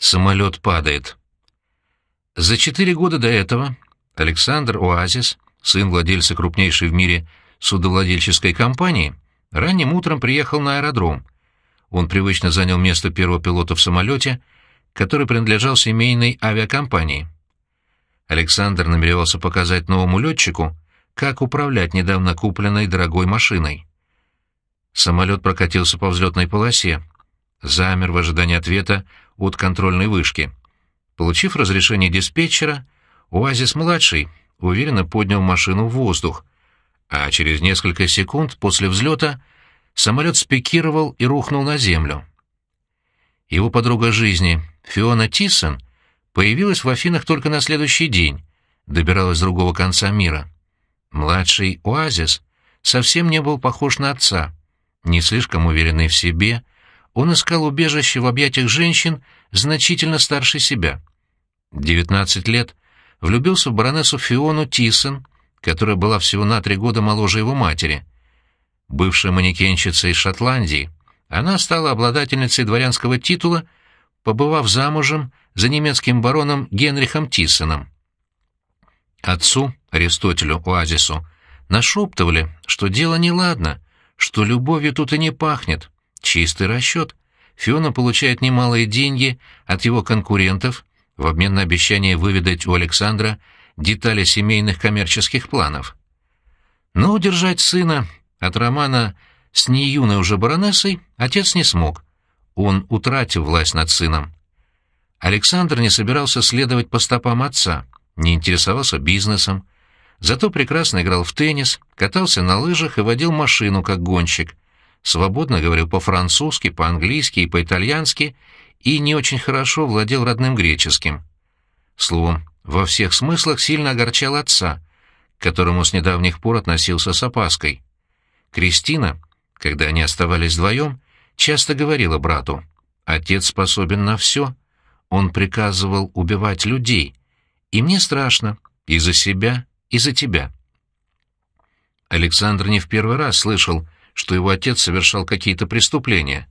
Самолет падает. За четыре года до этого Александр Оазис, сын владельца крупнейшей в мире судовладельческой компании, ранним утром приехал на аэродром. Он привычно занял место первого пилота в самолете, который принадлежал семейной авиакомпании. Александр намеревался показать новому летчику, как управлять недавно купленной дорогой машиной. Самолет прокатился по взлетной полосе, замер в ожидании ответа от контрольной вышки. Получив разрешение диспетчера, УАЗИС-младший уверенно поднял машину в воздух, а через несколько секунд после взлета самолет спикировал и рухнул на землю. Его подруга жизни, Фиона Тиссон, появилась в Афинах только на следующий день, добиралась с другого конца мира. Младший Оазис совсем не был похож на отца, не слишком уверенный в себе, он искал убежище в объятиях женщин значительно старше себя. Девятнадцать лет влюбился в баронессу Фиону Тисон, которая была всего на три года моложе его матери. Бывшая манекенщица из Шотландии, она стала обладательницей дворянского титула, побывав замужем за немецким бароном Генрихом Тиссеном. Отцу, Аристотелю Оазису, нашептывали, что дело неладно, что любовью тут и не пахнет. Чистый расчет. Фиона получает немалые деньги от его конкурентов в обмен на обещание выведать у Александра детали семейных коммерческих планов. Но удержать сына от романа с неюной уже баронессой отец не смог. Он утратил власть над сыном. Александр не собирался следовать по стопам отца, не интересовался бизнесом, зато прекрасно играл в теннис, катался на лыжах и водил машину как гонщик, свободно говорил по-французски, по-английски и по-итальянски и не очень хорошо владел родным греческим. Словом, во всех смыслах сильно огорчал отца, к которому с недавних пор относился с опаской. Кристина, когда они оставались вдвоем, часто говорила брату, «Отец способен на все. Он приказывал убивать людей. И мне страшно. И за себя, и за тебя». Александр не в первый раз слышал, что его отец совершал какие-то преступления,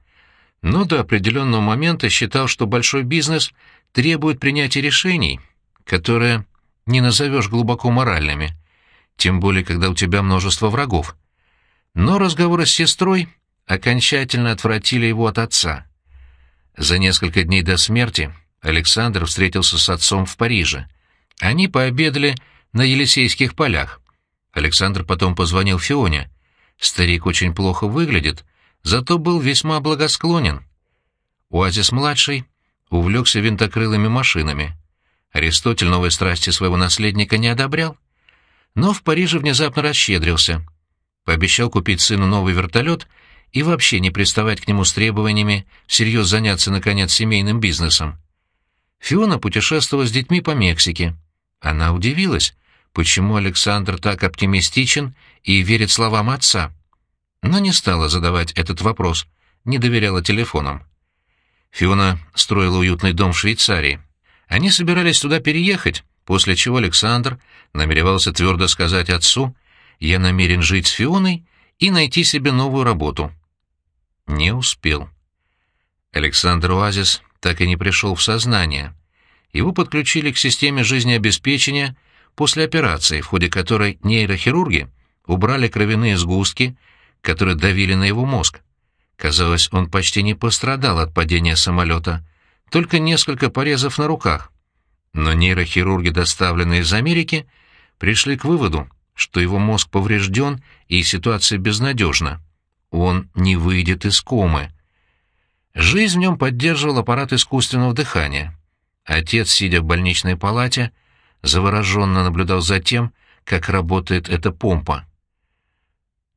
но до определенного момента считал, что большой бизнес требует принятия решений, которые не назовешь глубоко моральными, тем более, когда у тебя множество врагов. Но разговоры с сестрой окончательно отвратили его от отца. За несколько дней до смерти Александр встретился с отцом в Париже. Они пообедали на Елисейских полях. Александр потом позвонил Фионе. Старик очень плохо выглядит, зато был весьма благосклонен. Уазис-младший увлекся винтокрылыми машинами. Аристотель новой страсти своего наследника не одобрял. Но в Париже внезапно расщедрился. Пообещал купить сыну новый вертолет и вообще не приставать к нему с требованиями всерьез заняться, наконец, семейным бизнесом. Фиона путешествовала с детьми по Мексике. Она удивилась, почему Александр так оптимистичен и верит словам отца. Но не стала задавать этот вопрос, не доверяла телефонам. Фиона строила уютный дом в Швейцарии. Они собирались туда переехать, после чего Александр намеревался твердо сказать отцу «Я намерен жить с Фионой и найти себе новую работу». Не успел. Александр Оазис так и не пришел в сознание. Его подключили к системе жизнеобеспечения после операции, в ходе которой нейрохирурги убрали кровяные сгустки, которые давили на его мозг. Казалось, он почти не пострадал от падения самолета, только несколько порезов на руках. Но нейрохирурги, доставленные из Америки, пришли к выводу, что его мозг поврежден и ситуация безнадежна. Он не выйдет из комы. Жизнь в нем поддерживал аппарат искусственного дыхания. Отец, сидя в больничной палате, завороженно наблюдал за тем, как работает эта помпа.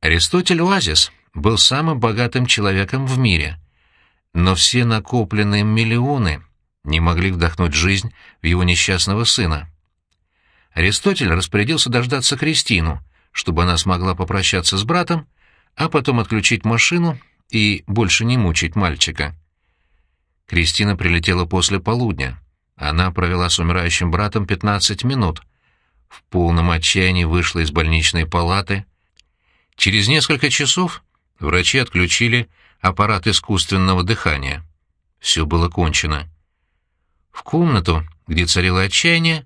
Аристотель Оазис был самым богатым человеком в мире, но все накопленные миллионы не могли вдохнуть жизнь в его несчастного сына. Аристотель распорядился дождаться Кристину, чтобы она смогла попрощаться с братом, а потом отключить машину и больше не мучить мальчика. Кристина прилетела после полудня. Она провела с умирающим братом 15 минут. В полном отчаянии вышла из больничной палаты. Через несколько часов врачи отключили аппарат искусственного дыхания. Все было кончено. В комнату, где царило отчаяние,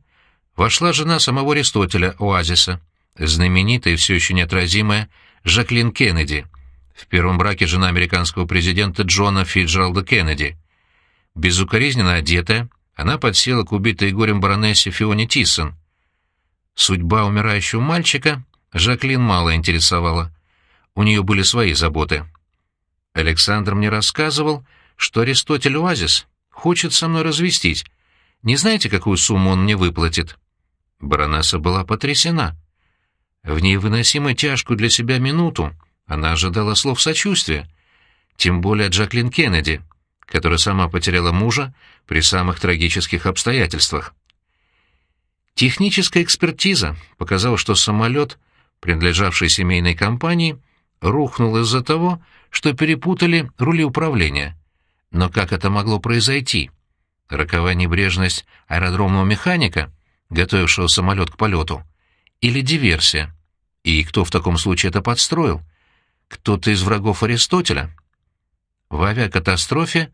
вошла жена самого Аристотеля, Оазиса, знаменитая и все еще неотразимая Жаклин Кеннеди, в первом браке жена американского президента Джона Фиджералда Кеннеди. Безукоризненно одетая, она подсела к убитой горем баронессе Фионе Тиссон. Судьба умирающего мальчика Жаклин мало интересовала. У нее были свои заботы. Александр мне рассказывал, что Аристотель Оазис хочет со мной развестись. Не знаете, какую сумму он мне выплатит?» Баронесса была потрясена. В невыносимо тяжкую для себя минуту она ожидала слов сочувствия, тем более от Джаклин Кеннеди, которая сама потеряла мужа при самых трагических обстоятельствах. Техническая экспертиза показала, что самолет, принадлежавший семейной компании, рухнул из-за того, что перепутали рули управления. Но как это могло произойти? Роковая небрежность аэродромного механика, готовившего самолет к полету? Или диверсия? И кто в таком случае это подстроил? Кто-то из врагов Аристотеля? В авиакатастрофе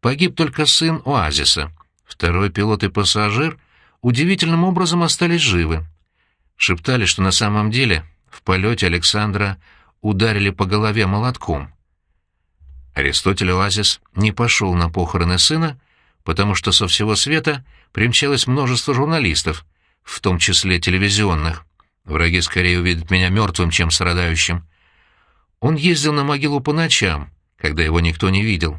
погиб только сын Оазиса. Второй пилот и пассажир удивительным образом остались живы. Шептали, что на самом деле в полете Александра ударили по голове молотком. Аристотель Оазис не пошел на похороны сына, потому что со всего света примчалось множество журналистов, в том числе телевизионных. Враги скорее увидят меня мертвым, чем страдающим. Он ездил на могилу по ночам, когда его никто не видел.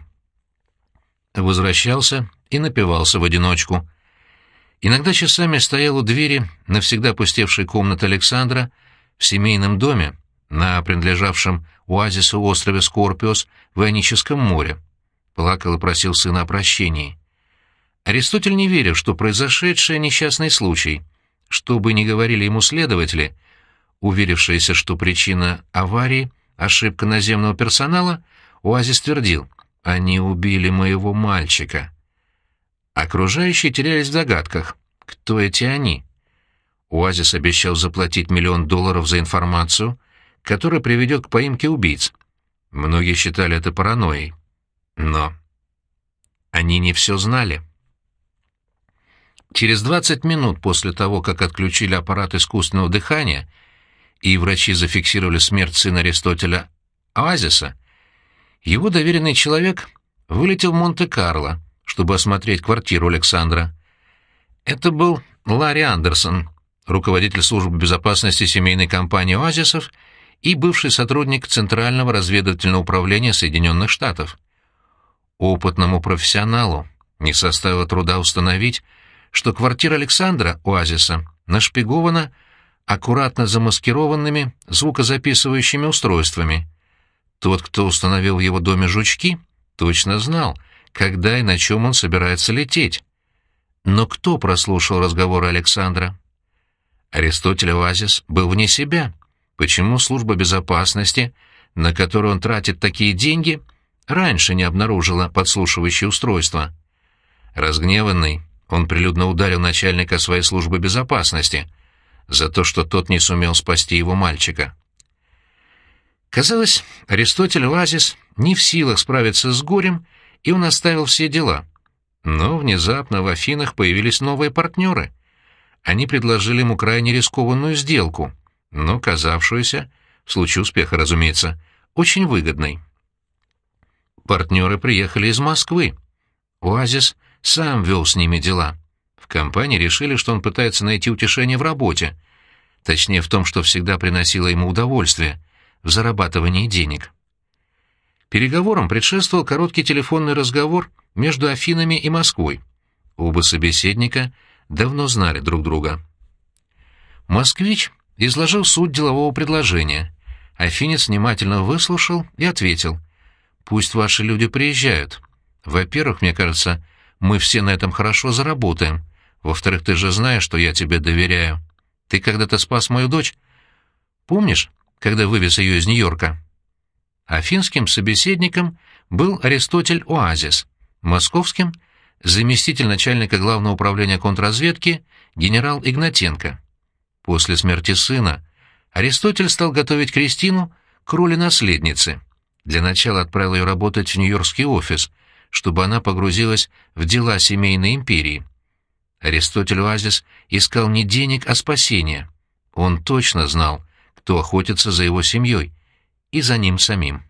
Возвращался и напивался в одиночку. Иногда часами стоял у двери навсегда опустевшей комнаты Александра в семейном доме, на принадлежавшем оазису острове Скорпиос в Ионическом море. Плакал и просил сына о прощении. Аристотель не верил, что произошедшее — несчастный случай. Что бы ни говорили ему следователи, уверившиеся, что причина аварии — ошибка наземного персонала, Оазис твердил — «Они убили моего мальчика». Окружающие терялись в догадках. Кто эти «они»? Оазис обещал заплатить миллион долларов за информацию, которая приведет к поимке убийц. Многие считали это паранойей. Но они не все знали. Через 20 минут после того, как отключили аппарат искусственного дыхания и врачи зафиксировали смерть сына Аристотеля Оазиса, его доверенный человек вылетел в Монте-Карло, чтобы осмотреть квартиру Александра. Это был Ларри Андерсон, руководитель службы безопасности семейной компании «Оазисов» и бывший сотрудник Центрального разведывательного управления Соединенных Штатов. Опытному профессионалу не составило труда установить, что квартира Александра Оазиса нашпигована аккуратно замаскированными звукозаписывающими устройствами. Тот, кто установил в его доме жучки, точно знал, когда и на чем он собирается лететь. Но кто прослушал разговоры Александра? Аристотель Оазис был вне себя. Почему служба безопасности, на которую он тратит такие деньги, раньше не обнаружила подслушивающее устройство? Разгневанный, он прилюдно ударил начальника своей службы безопасности за то, что тот не сумел спасти его мальчика. Казалось, Аристотель Лазис не в силах справиться с горем, и он оставил все дела. Но внезапно в Афинах появились новые партнеры. Они предложили ему крайне рискованную сделку — но казавшуюся, в случае успеха, разумеется, очень выгодной. Партнеры приехали из Москвы. Оазис сам вел с ними дела. В компании решили, что он пытается найти утешение в работе, точнее в том, что всегда приносило ему удовольствие, в зарабатывании денег. Переговорам предшествовал короткий телефонный разговор между Афинами и Москвой. Оба собеседника давно знали друг друга. Москвич изложил суть делового предложения. Афинец внимательно выслушал и ответил. «Пусть ваши люди приезжают. Во-первых, мне кажется, мы все на этом хорошо заработаем. Во-вторых, ты же знаешь, что я тебе доверяю. Ты когда-то спас мою дочь. Помнишь, когда вывез ее из Нью-Йорка?» Афинским собеседником был Аристотель Оазис, московским — заместитель начальника главного управления контрразведки генерал Игнатенко. После смерти сына Аристотель стал готовить Кристину к роли наследницы. Для начала отправил ее работать в нью-йоркский офис, чтобы она погрузилась в дела семейной империи. Аристотель Оазис искал не денег, а спасения. Он точно знал, кто охотится за его семьей, и за ним самим.